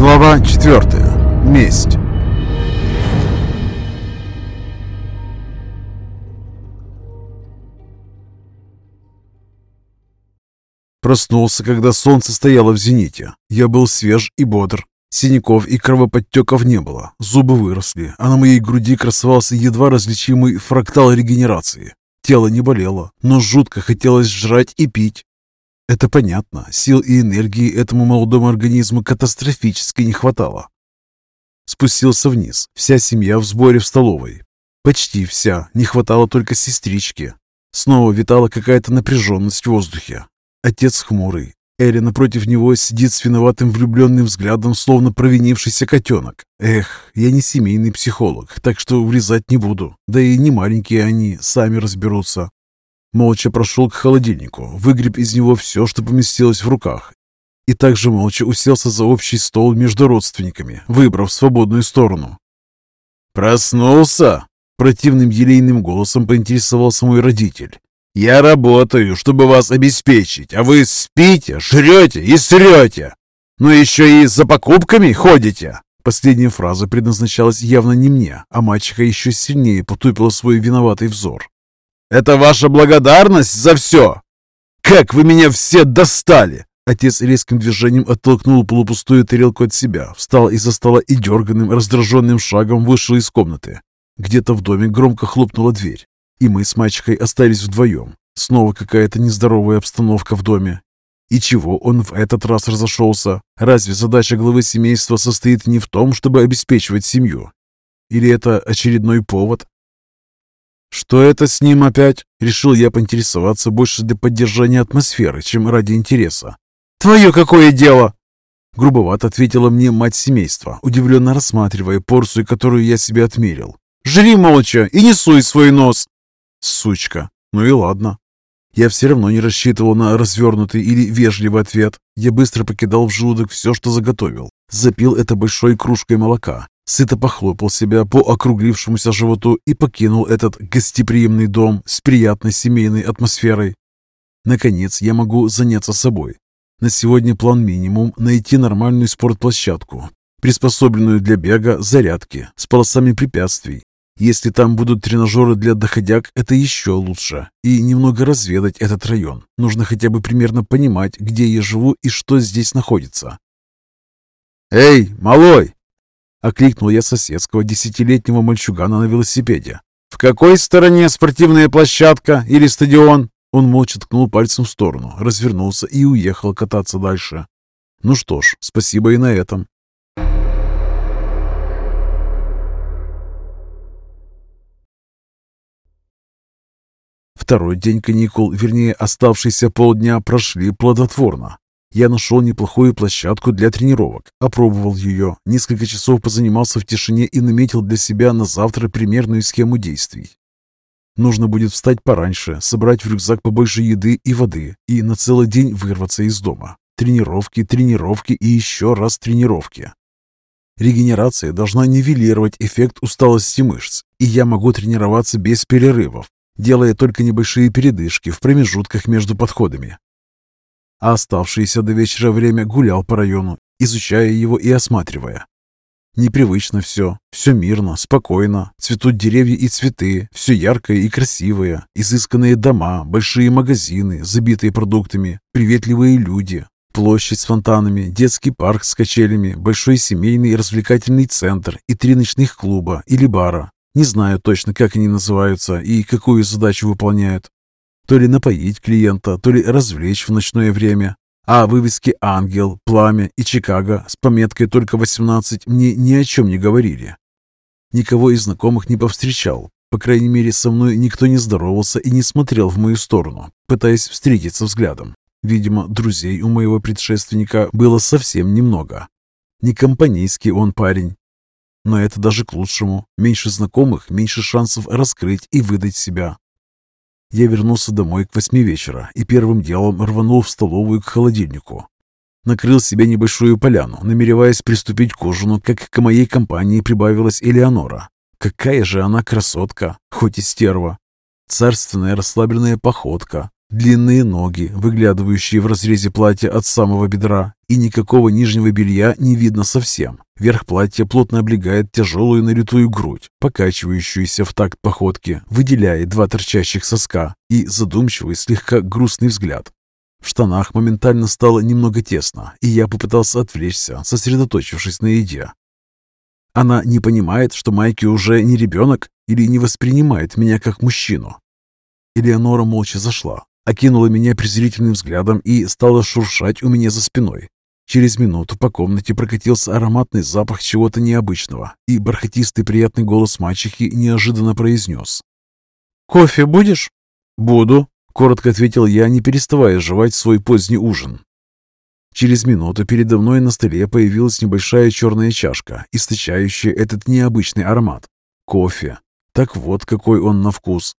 Глава 4. Месть. Проснулся, когда солнце стояло в зените. Я был свеж и бодр. Синяков и кровоподтеков не было, зубы выросли, а на моей груди красовался едва различимый фрактал регенерации. Тело не болело, но жутко хотелось жрать и пить. Это понятно, сил и энергии этому молодому организму катастрофически не хватало. Спустился вниз, вся семья в сборе в столовой. Почти вся, не хватало только сестрички. Снова витала какая-то напряженность в воздухе. Отец хмурый. Эри напротив него сидит с виноватым влюбленным взглядом, словно провинившийся котенок. Эх, я не семейный психолог, так что врезать не буду. Да и не маленькие они, сами разберутся. Молча прошел к холодильнику, выгреб из него все, что поместилось в руках, и также молча уселся за общий стол между родственниками, выбрав свободную сторону. «Проснулся?» – противным елейным голосом поинтересовался мой родитель. Я работаю, чтобы вас обеспечить, а вы спите, жрете и срете. Но еще и за покупками ходите. Последняя фраза предназначалась явно не мне, а мачеха еще сильнее потупила свой виноватый взор. «Это ваша благодарность за все? Как вы меня все достали!» Отец резким движением оттолкнул полупустую тарелку от себя, встал из-за стола и дерганным, раздраженным шагом вышел из комнаты. Где-то в доме громко хлопнула дверь и мы с мачехой остались вдвоем. Снова какая-то нездоровая обстановка в доме. И чего он в этот раз разошелся? Разве задача главы семейства состоит не в том, чтобы обеспечивать семью? Или это очередной повод? Что это с ним опять? Решил я поинтересоваться больше для поддержания атмосферы, чем ради интереса. «Твое какое дело?» Грубовато ответила мне мать семейства, удивленно рассматривая порцию, которую я себе отмерил. «Жри молча и не суй свой нос!» Сучка. Ну и ладно. Я все равно не рассчитывал на развернутый или вежливый ответ. Я быстро покидал в желудок все, что заготовил. Запил это большой кружкой молока. Сыто похлопал себя по округлившемуся животу и покинул этот гостеприимный дом с приятной семейной атмосферой. Наконец я могу заняться собой. На сегодня план минимум – найти нормальную спортплощадку, приспособленную для бега, зарядки, с полосами препятствий, если там будут тренажеры для доходяг, это еще лучше. И немного разведать этот район. Нужно хотя бы примерно понимать, где я живу и что здесь находится. «Эй, малой!» Окликнул я соседского десятилетнего мальчугана на велосипеде. «В какой стороне спортивная площадка или стадион?» Он молча ткнул пальцем в сторону, развернулся и уехал кататься дальше. Ну что ж, спасибо и на этом. Второй день каникул, вернее оставшиеся полдня, прошли плодотворно. Я нашел неплохую площадку для тренировок, опробовал ее, несколько часов позанимался в тишине и наметил для себя на завтра примерную схему действий. Нужно будет встать пораньше, собрать в рюкзак побольше еды и воды и на целый день вырваться из дома. Тренировки, тренировки и еще раз тренировки. Регенерация должна нивелировать эффект усталости мышц, и я могу тренироваться без перерывов, делая только небольшие передышки в промежутках между подходами. А оставшееся до вечера время гулял по району, изучая его и осматривая. Непривычно все, все мирно, спокойно, цветут деревья и цветы, все яркое и красивое, изысканные дома, большие магазины, забитые продуктами, приветливые люди, площадь с фонтанами, детский парк с качелями, большой семейный развлекательный центр и три ночных клуба или бара, не знаю точно, как они называются и какую задачу выполняют. То ли напоить клиента, то ли развлечь в ночное время. А вывески «Ангел», «Пламя» и «Чикаго» с пометкой «Только 18» мне ни о чем не говорили. Никого из знакомых не повстречал. По крайней мере, со мной никто не здоровался и не смотрел в мою сторону, пытаясь встретиться взглядом. Видимо, друзей у моего предшественника было совсем немного. Не компанейский он парень, но это даже к лучшему. Меньше знакомых, меньше шансов раскрыть и выдать себя. Я вернулся домой к восьми вечера и первым делом рванул в столовую к холодильнику. Накрыл себе небольшую поляну, намереваясь приступить к ужину, как к моей компании прибавилась Элеонора. Какая же она красотка, хоть и стерва. Царственная расслабленная походка, Длинные ноги, выглядывающие в разрезе платья от самого бедра, и никакого нижнего белья не видно совсем. Верх платья плотно облегает тяжелую налитую грудь, покачивающуюся в такт походки, выделяя два торчащих соска и задумчивый, слегка грустный взгляд. В штанах моментально стало немного тесно, и я попытался отвлечься, сосредоточившись на еде. Она не понимает, что Майки уже не ребенок или не воспринимает меня как мужчину. Элеонора молча зашла, окинула меня презрительным взглядом и стала шуршать у меня за спиной. Через минуту по комнате прокатился ароматный запах чего-то необычного, и бархатистый приятный голос мачехи неожиданно произнес. «Кофе будешь?» «Буду», — коротко ответил я, не переставая жевать свой поздний ужин. Через минуту передо мной на столе появилась небольшая черная чашка, источающая этот необычный аромат. Кофе. Так вот, какой он на вкус.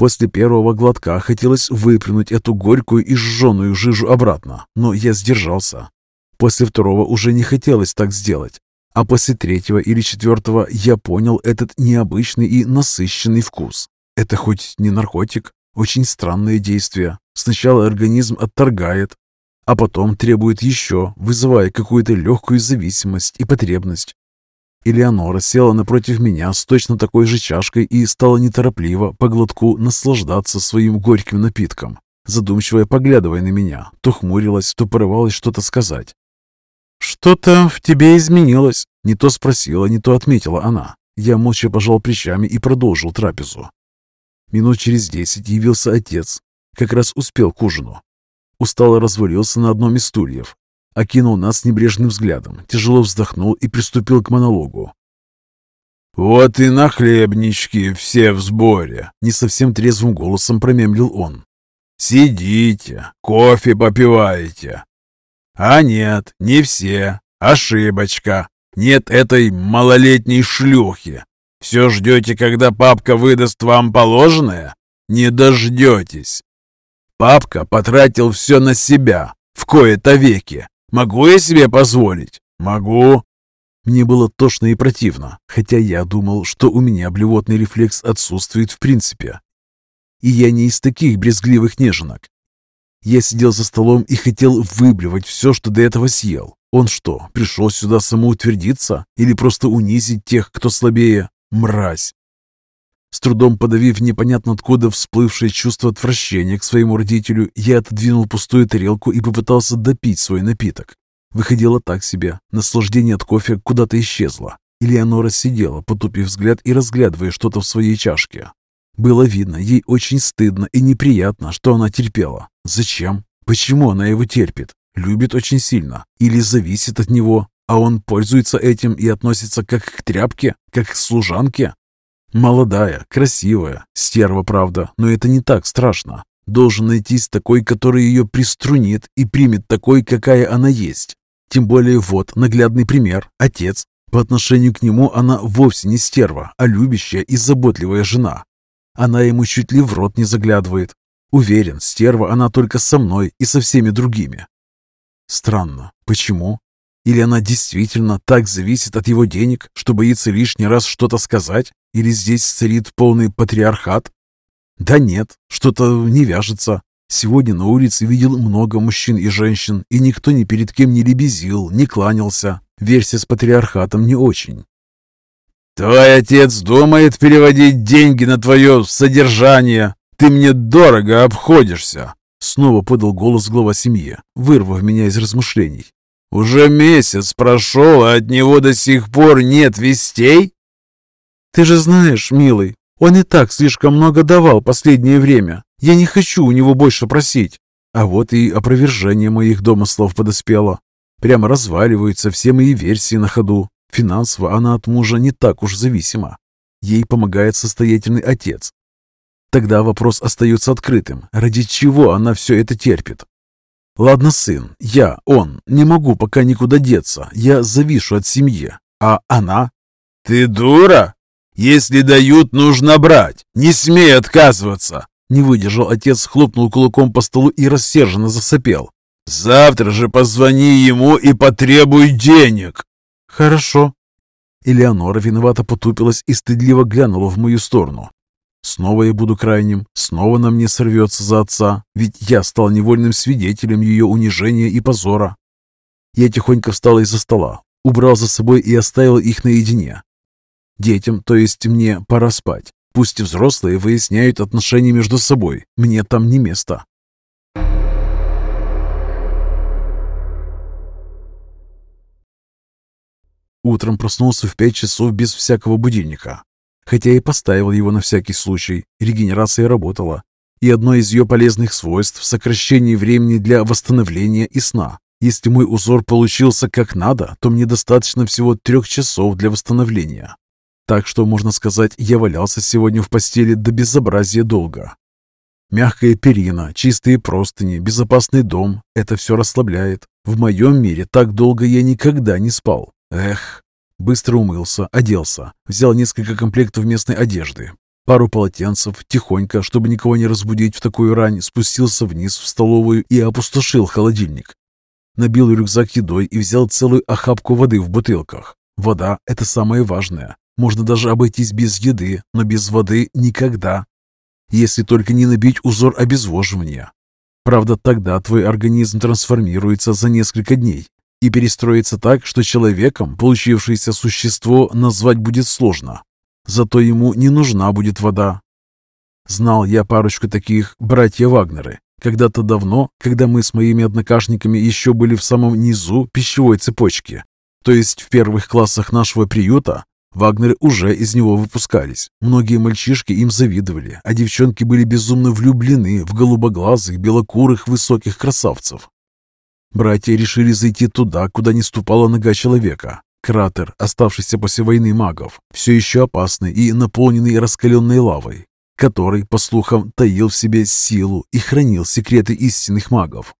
После первого глотка хотелось выплюнуть эту горькую и жженую жижу обратно, но я сдержался. После второго уже не хотелось так сделать. А после третьего или четвертого я понял этот необычный и насыщенный вкус. Это хоть не наркотик? Очень странное действие. Сначала организм отторгает, а потом требует еще, вызывая какую-то легкую зависимость и потребность. Элеонора села напротив меня с точно такой же чашкой и стала неторопливо по глотку наслаждаться своим горьким напитком, задумчиво поглядывая на меня, то хмурилась, то порывалась что-то сказать. «Что-то в тебе изменилось», — не то спросила, не то отметила она. Я молча пожал плечами и продолжил трапезу. Минут через десять явился отец. Как раз успел к ужину. Устало развалился на одном из стульев. Окинул нас небрежным взглядом, тяжело вздохнул и приступил к монологу. «Вот и нахлебнички все в сборе!» Не совсем трезвым голосом промемлил он. «Сидите, кофе попиваете!» «А нет, не все. Ошибочка. Нет этой малолетней шлюхи. Все ждете, когда папка выдаст вам положенное? Не дождетесь. Папка потратил все на себя, в кои-то веки. Могу я себе позволить? Могу. Мне было тошно и противно, хотя я думал, что у меня блевотный рефлекс отсутствует в принципе. И я не из таких брезгливых неженок. Я сидел за столом и хотел выблевать все, что до этого съел. Он что, пришел сюда самоутвердиться или просто унизить тех, кто слабее? Мразь! С трудом подавив непонятно откуда всплывшее чувство отвращения к своему родителю, я отодвинул пустую тарелку и попытался допить свой напиток. Выходило так себе. Наслаждение от кофе куда-то исчезло. Элеонора сидела, потупив взгляд и разглядывая что-то в своей чашке. Было видно, ей очень стыдно и неприятно, что она терпела. Зачем? Почему она его терпит? Любит очень сильно? Или зависит от него? А он пользуется этим и относится как к тряпке, как к служанке? Молодая, красивая, стерва, правда, но это не так страшно. Должен найтись такой, который ее приструнит и примет такой, какая она есть. Тем более вот наглядный пример – отец. По отношению к нему она вовсе не стерва, а любящая и заботливая жена. Она ему чуть ли в рот не заглядывает. Уверен, стерва она только со мной и со всеми другими. Странно. Почему? Или она действительно так зависит от его денег, что боится лишний раз что-то сказать? Или здесь царит полный патриархат? Да нет, что-то не вяжется. Сегодня на улице видел много мужчин и женщин, и никто ни перед кем не лебезил, не кланялся. Версия с патриархатом не очень. «Твой отец думает переводить деньги на твое содержание. Ты мне дорого обходишься!» Снова подал голос глава семьи, вырвав меня из размышлений. «Уже месяц прошел, а от него до сих пор нет вестей?» «Ты же знаешь, милый, он и так слишком много давал последнее время. Я не хочу у него больше просить». А вот и опровержение моих домыслов подоспело. Прямо разваливаются все мои версии на ходу. Финансово она от мужа не так уж зависима. Ей помогает состоятельный отец. Тогда вопрос остается открытым. Ради чего она все это терпит? Ладно, сын, я, он, не могу пока никуда деться. Я завишу от семьи. А она? Ты дура? Если дают, нужно брать. Не смей отказываться. Не выдержал отец, хлопнул кулаком по столу и рассерженно засопел. «Завтра же позвони ему и потребуй денег!» «Хорошо». Элеонора виновато потупилась и стыдливо глянула в мою сторону. Снова я буду крайним, снова на мне сорвется за отца, ведь я стал невольным свидетелем ее унижения и позора. Я тихонько встал из-за стола, убрал за собой и оставил их наедине. Детям, то есть мне, пора спать. Пусть взрослые выясняют отношения между собой, мне там не место. Утром проснулся в пять часов без всякого будильника. Хотя и поставил его на всякий случай, регенерация работала. И одно из ее полезных свойств – сокращение времени для восстановления и сна. Если мой узор получился как надо, то мне достаточно всего трех часов для восстановления. Так что, можно сказать, я валялся сегодня в постели до безобразия долго. Мягкая перина, чистые простыни, безопасный дом – это все расслабляет. В моем мире так долго я никогда не спал. Эх, быстро умылся, оделся, взял несколько комплектов местной одежды, пару полотенцев, тихонько, чтобы никого не разбудить в такую рань, спустился вниз в столовую и опустошил холодильник. Набил рюкзак едой и взял целую охапку воды в бутылках. Вода – это самое важное. Можно даже обойтись без еды, но без воды никогда. Если только не набить узор обезвоживания. Правда, тогда твой организм трансформируется за несколько дней, и перестроиться так, что человеком получившееся существо назвать будет сложно. Зато ему не нужна будет вода. Знал я парочку таких братья Вагнеры. Когда-то давно, когда мы с моими однокашниками еще были в самом низу пищевой цепочки, то есть в первых классах нашего приюта, Вагнеры уже из него выпускались. Многие мальчишки им завидовали, а девчонки были безумно влюблены в голубоглазых, белокурых, высоких красавцев. Братья решили зайти туда, куда не ступала нога человека. Кратер, оставшийся после войны магов, все еще опасный и наполненный раскаленной лавой, который, по слухам, таил в себе силу и хранил секреты истинных магов.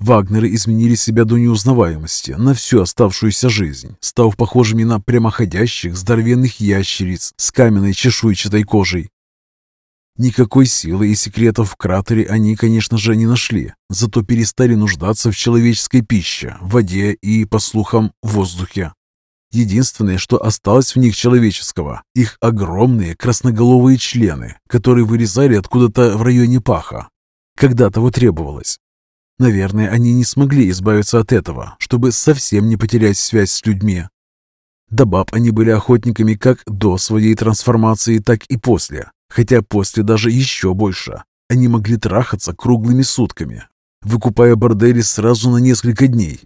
Вагнеры изменили себя до неузнаваемости на всю оставшуюся жизнь, став похожими на прямоходящих здоровенных ящериц с каменной чешуйчатой кожей. Никакой силы и секретов в кратере они, конечно же, не нашли, зато перестали нуждаться в человеческой пище, воде и, по слухам, воздухе. Единственное, что осталось в них человеческого, их огромные красноголовые члены, которые вырезали откуда-то в районе паха. Когда того требовалось. Наверное, они не смогли избавиться от этого, чтобы совсем не потерять связь с людьми. До они были охотниками как до своей трансформации, так и после хотя после даже еще больше. Они могли трахаться круглыми сутками, выкупая бордели сразу на несколько дней.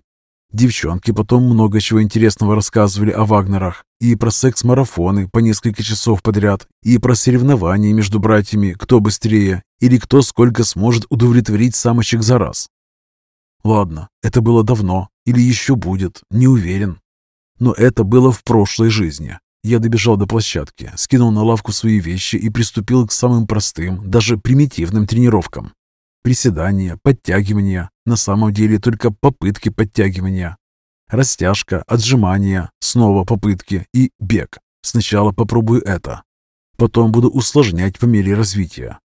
Девчонки потом много чего интересного рассказывали о Вагнерах, и про секс-марафоны по несколько часов подряд, и про соревнования между братьями, кто быстрее, или кто сколько сможет удовлетворить самочек за раз. Ладно, это было давно, или еще будет, не уверен. Но это было в прошлой жизни. Я добежал до площадки, скинул на лавку свои вещи и приступил к самым простым, даже примитивным тренировкам. Приседания, подтягивания, на самом деле только попытки подтягивания. Растяжка, отжимания, снова попытки и бег. Сначала попробую это. Потом буду усложнять по мере развития.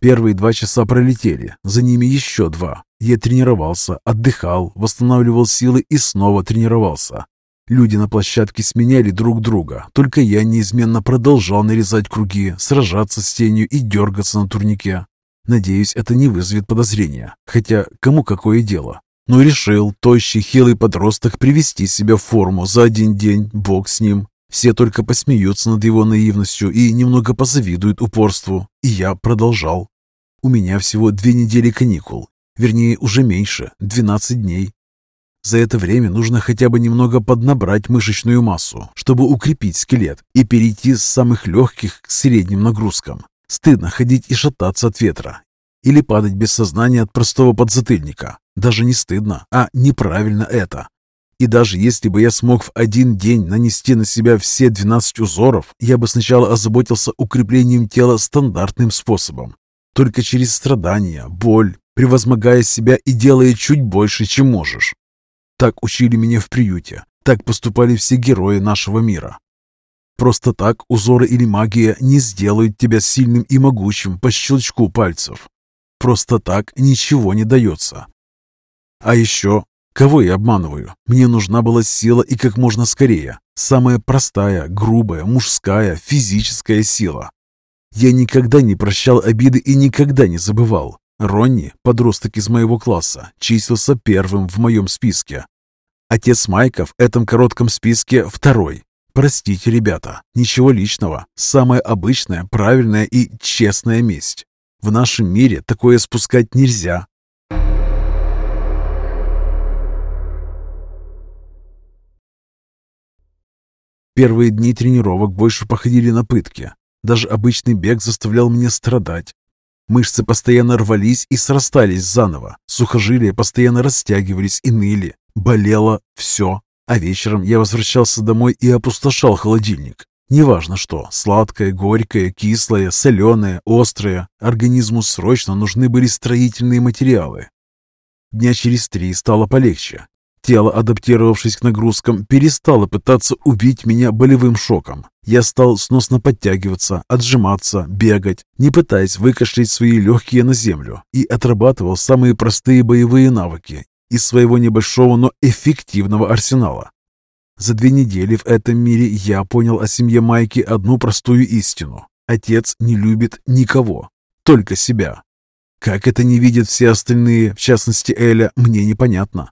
Первые два часа пролетели, за ними еще два. Я тренировался, отдыхал, восстанавливал силы и снова тренировался. Люди на площадке сменяли друг друга, только я неизменно продолжал нарезать круги, сражаться с тенью и дергаться на турнике. Надеюсь, это не вызовет подозрения, хотя кому какое дело. Но решил тощий, хилый подросток привести себя в форму за один день, бог с ним. Все только посмеются над его наивностью и немного позавидуют упорству. И я продолжал. У меня всего две недели каникул, вернее, уже меньше, 12 дней. За это время нужно хотя бы немного поднабрать мышечную массу, чтобы укрепить скелет и перейти с самых легких к средним нагрузкам. Стыдно ходить и шататься от ветра. Или падать без сознания от простого подзатыльника. Даже не стыдно, а неправильно это. И даже если бы я смог в один день нанести на себя все 12 узоров, я бы сначала озаботился укреплением тела стандартным способом. Только через страдания, боль, превозмогая себя и делая чуть больше, чем можешь. Так учили меня в приюте. Так поступали все герои нашего мира. Просто так узоры или магия не сделают тебя сильным и могучим по щелчку пальцев. Просто так ничего не дается. А еще, кого я обманываю? Мне нужна была сила и как можно скорее. Самая простая, грубая, мужская, физическая сила. Я никогда не прощал обиды и никогда не забывал. Ронни, подросток из моего класса, числился первым в моем списке. Отец Майка в этом коротком списке второй. Простите, ребята, ничего личного. Самая обычная, правильная и честная месть. В нашем мире такое спускать нельзя. Первые дни тренировок больше походили на пытки. Даже обычный бег заставлял меня страдать. Мышцы постоянно рвались и срастались заново. Сухожилия постоянно растягивались и ныли. Болело все. А вечером я возвращался домой и опустошал холодильник. Неважно что, сладкое, горькое, кислое, соленое, острое, организму срочно нужны были строительные материалы. Дня через три стало полегче. Тело, адаптировавшись к нагрузкам, перестало пытаться убить меня болевым шоком. Я стал сносно подтягиваться, отжиматься, бегать, не пытаясь выкашлять свои легкие на землю, и отрабатывал самые простые боевые навыки из своего небольшого, но эффективного арсенала. За две недели в этом мире я понял о семье Майки одну простую истину. Отец не любит никого, только себя. Как это не видят все остальные, в частности Эля, мне непонятно.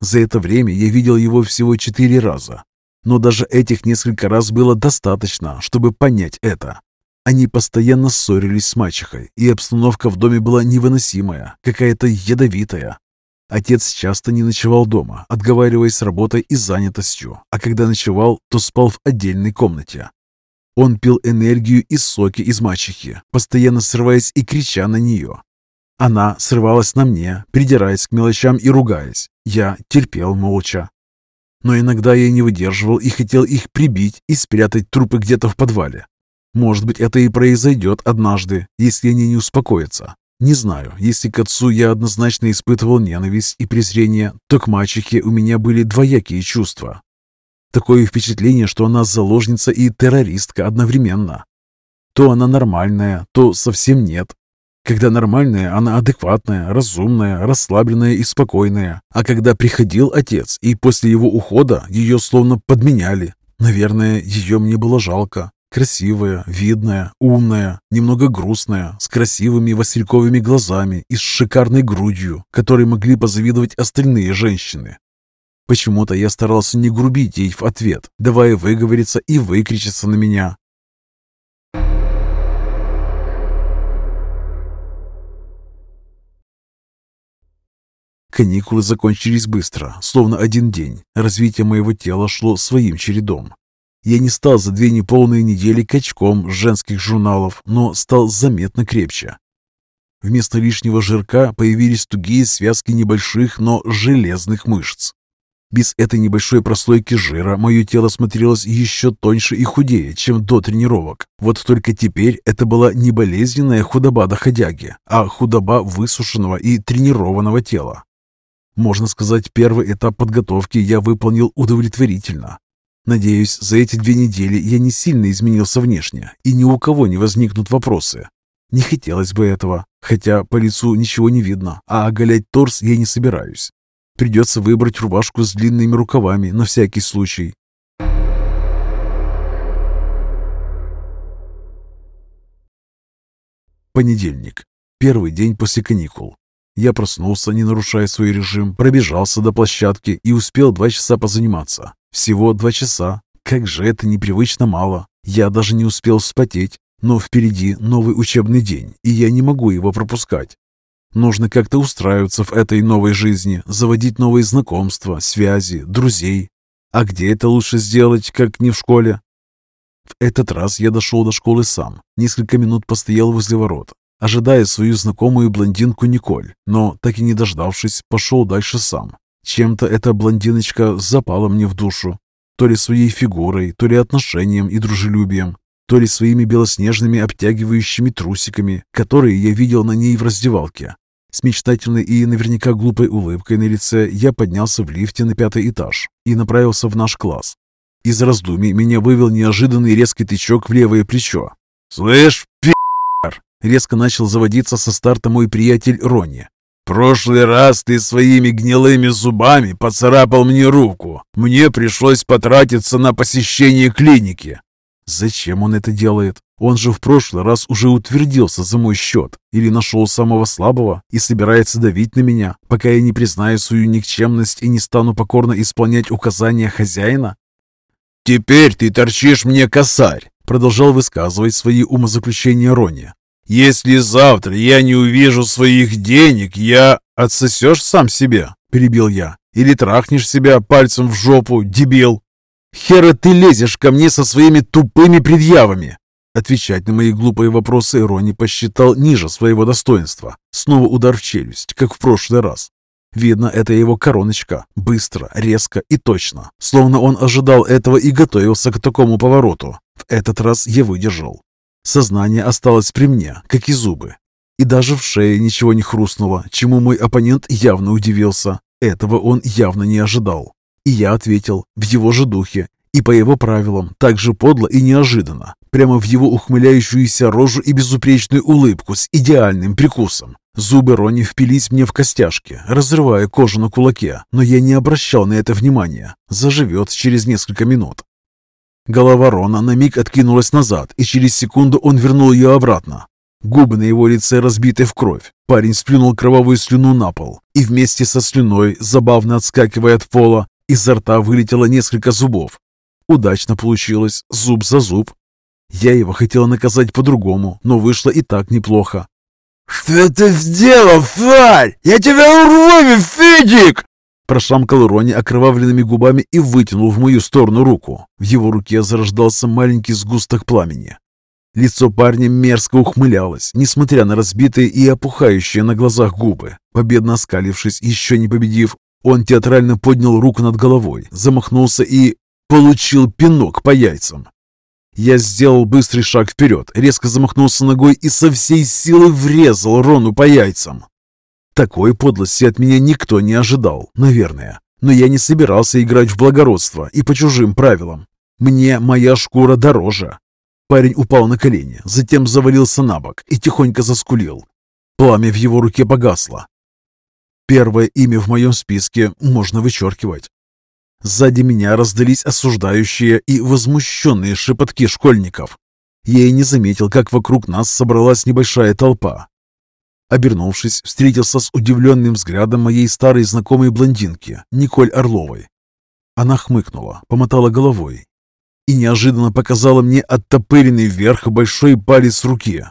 За это время я видел его всего четыре раза. Но даже этих несколько раз было достаточно, чтобы понять это. Они постоянно ссорились с мачехой, и обстановка в доме была невыносимая, какая-то ядовитая. Отец часто не ночевал дома, отговариваясь работой и занятостью, а когда ночевал, то спал в отдельной комнате. Он пил энергию и соки из мачехи, постоянно срываясь и крича на нее. Она срывалась на мне, придираясь к мелочам и ругаясь. Я терпел молча. Но иногда я не выдерживал и хотел их прибить и спрятать трупы где-то в подвале. Может быть, это и произойдет однажды, если они не успокоятся. Не знаю, если к отцу я однозначно испытывал ненависть и презрение, то к мачехе у меня были двоякие чувства. Такое впечатление, что она заложница и террористка одновременно. То она нормальная, то совсем нет. Когда нормальная, она адекватная, разумная, расслабленная и спокойная. А когда приходил отец, и после его ухода ее словно подменяли. Наверное, ее мне было жалко. Красивая, видная, умная, немного грустная, с красивыми васильковыми глазами и с шикарной грудью, которой могли позавидовать остальные женщины. Почему-то я старался не грубить ей в ответ, давая выговориться и выкричаться на меня, Каникулы закончились быстро, словно один день. Развитие моего тела шло своим чередом. Я не стал за две неполные недели качком женских журналов, но стал заметно крепче. Вместо лишнего жирка появились тугие связки небольших, но железных мышц. Без этой небольшой прослойки жира мое тело смотрелось еще тоньше и худее, чем до тренировок. Вот только теперь это была не болезненная худоба доходяги, а худоба высушенного и тренированного тела. Можно сказать, первый этап подготовки я выполнил удовлетворительно. Надеюсь, за эти две недели я не сильно изменился внешне, и ни у кого не возникнут вопросы. Не хотелось бы этого, хотя по лицу ничего не видно, а оголять торс я не собираюсь. Придется выбрать рубашку с длинными рукавами на всякий случай. Понедельник. Первый день после каникул. Я проснулся, не нарушая свой режим, пробежался до площадки и успел два часа позаниматься. Всего два часа. Как же это непривычно мало. Я даже не успел вспотеть. Но впереди новый учебный день, и я не могу его пропускать. Нужно как-то устраиваться в этой новой жизни, заводить новые знакомства, связи, друзей. А где это лучше сделать, как не в школе? В этот раз я дошел до школы сам. Несколько минут постоял возле ворот, ожидая свою знакомую блондинку Николь, но, так и не дождавшись, пошел дальше сам. Чем-то эта блондиночка запала мне в душу. То ли своей фигурой, то ли отношением и дружелюбием, то ли своими белоснежными обтягивающими трусиками, которые я видел на ней в раздевалке. С мечтательной и наверняка глупой улыбкой на лице я поднялся в лифте на пятый этаж и направился в наш класс. Из раздумий меня вывел неожиданный резкий тычок в левое плечо. «Слышь, пи***!» Резко начал заводиться со старта мой приятель Ронни. «Прошлый раз ты своими гнилыми зубами поцарапал мне руку. Мне пришлось потратиться на посещение клиники». Зачем он это делает? Он же в прошлый раз уже утвердился за мой счет или нашел самого слабого и собирается давить на меня, пока я не признаю свою никчемность и не стану покорно исполнять указания хозяина? «Теперь ты торчишь мне косарь», — продолжал высказывать свои умозаключения Рони. «Если завтра я не увижу своих денег, я...» «Отсосешь сам себе», — перебил я. «Или трахнешь себя пальцем в жопу, дебил?» «Хера ты лезешь ко мне со своими тупыми предъявами!» Отвечать на мои глупые вопросы Рони посчитал ниже своего достоинства. Снова удар в челюсть, как в прошлый раз. Видно, это его короночка. Быстро, резко и точно. Словно он ожидал этого и готовился к такому повороту. В этот раз я выдержал. Сознание осталось при мне, как и зубы. И даже в шее ничего не хрустнуло, чему мой оппонент явно удивился. Этого он явно не ожидал. И я ответил в его же духе и по его правилам, так же подло и неожиданно, прямо в его ухмыляющуюся рожу и безупречную улыбку с идеальным прикусом. Зубы Рони впились мне в костяшки, разрывая кожу на кулаке, но я не обращал на это внимания. Заживет через несколько минут. Голова Рона на миг откинулась назад, и через секунду он вернул ее обратно. Губы на его лице разбиты в кровь. Парень сплюнул кровавую слюну на пол, и вместе со слюной, забавно отскакивая от пола, изо рта вылетело несколько зубов. Удачно получилось, зуб за зуб. Я его хотела наказать по-другому, но вышло и так неплохо. «Что ты сделал, тварь? Я тебя урву, Федик!» Прошамкал Рони окровавленными губами и вытянул в мою сторону руку. В его руке зарождался маленький сгусток пламени. Лицо парня мерзко ухмылялось, несмотря на разбитые и опухающие на глазах губы. Победно оскалившись, еще не победив, он театрально поднял руку над головой, замахнулся и Получил пинок по яйцам. Я сделал быстрый шаг вперед, резко замахнулся ногой и со всей силы врезал Рону по яйцам. Такой подлости от меня никто не ожидал, наверное. Но я не собирался играть в благородство и по чужим правилам. Мне моя шкура дороже. Парень упал на колени, затем завалился на бок и тихонько заскулил. Пламя в его руке погасло. Первое имя в моем списке можно вычеркивать. Сзади меня раздались осуждающие и возмущенные шепотки школьников. Я и не заметил, как вокруг нас собралась небольшая толпа. Обернувшись, встретился с удивленным взглядом моей старой знакомой блондинки, Николь Орловой. Она хмыкнула, помотала головой и неожиданно показала мне оттопыренный вверх большой палец руки.